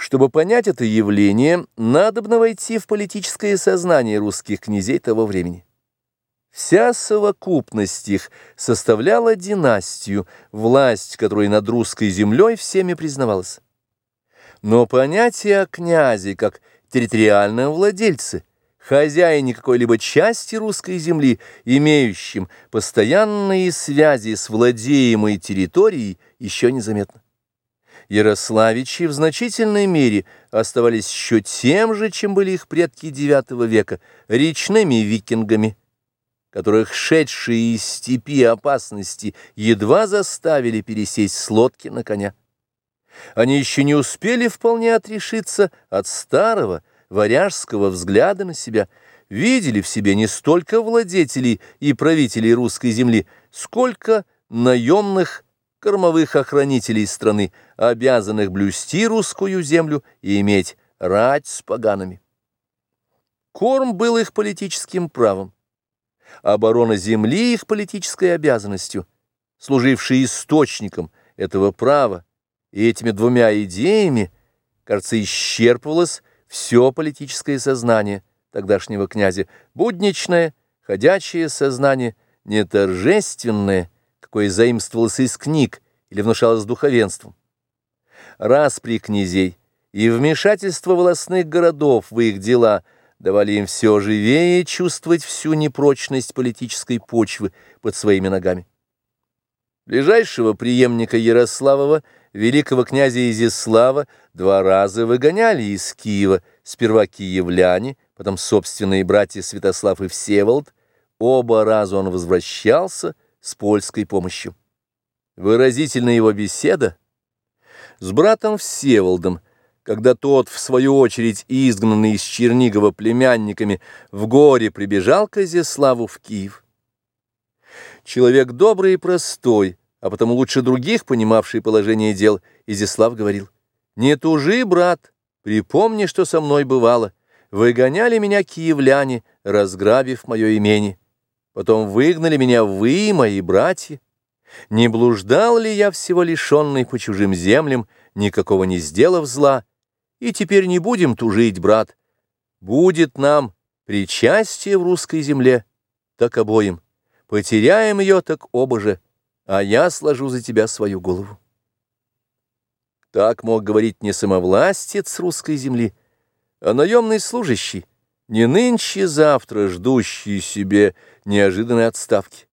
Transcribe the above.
Чтобы понять это явление, надобно войти в политическое сознание русских князей того времени. Вся совокупность их составляла династию, власть которой над русской землей всеми признавалась. Но понятие о князе как территориальном владельце, хозяине какой-либо части русской земли, имеющим постоянные связи с владеемой территорией, еще незаметно. Ярославичи в значительной мере оставались еще тем же, чем были их предки IX века, речными викингами, которых шедшие из степи опасности едва заставили пересесть с лодки на коня. Они еще не успели вполне отрешиться от старого, варяжского взгляда на себя, видели в себе не столько владетелей и правителей русской земли, сколько наемных кормовых охранителей страны, обязанных блюсти русскую землю и иметь рать с поганами. Корм был их политическим правом, оборона земли их политической обязанностью, служившей источником этого права, и этими двумя идеями, кажется, исчерпывалось все политическое сознание тогдашнего князя, будничное, ходячее сознание, не торжественное, какое заимствовалось из книг или внушалось духовенством. Распри князей и вмешательство волосных городов в их дела давали им все живее чувствовать всю непрочность политической почвы под своими ногами. Ближайшего преемника Ярославова, великого князя Изяслава, два раза выгоняли из Киева, сперва киевляне, потом собственные братья Святослав и Всеволод, оба раза он возвращался, с польской помощью. Выразительна его беседа с братом Всеволодом, когда тот, в свою очередь изгнанный из Чернигова племянниками, в горе прибежал к Изяславу в Киев. Человек добрый и простой, а потому лучше других понимавший положение дел, Изяслав говорил, «Не тужи, брат, припомни, что со мной бывало. Выгоняли меня киевляне, разграбив мое имение. Потом выгнали меня вы, мои братья. Не блуждал ли я всего лишенный по чужим землям, никакого не сделав зла? И теперь не будем тужить, брат. Будет нам причастие в русской земле, так обоим. Потеряем ее, так оба же, а я сложу за тебя свою голову. Так мог говорить не самовластец русской земли, а наемный служащий, не нынче-завтра ждущие себе неожиданной отставки.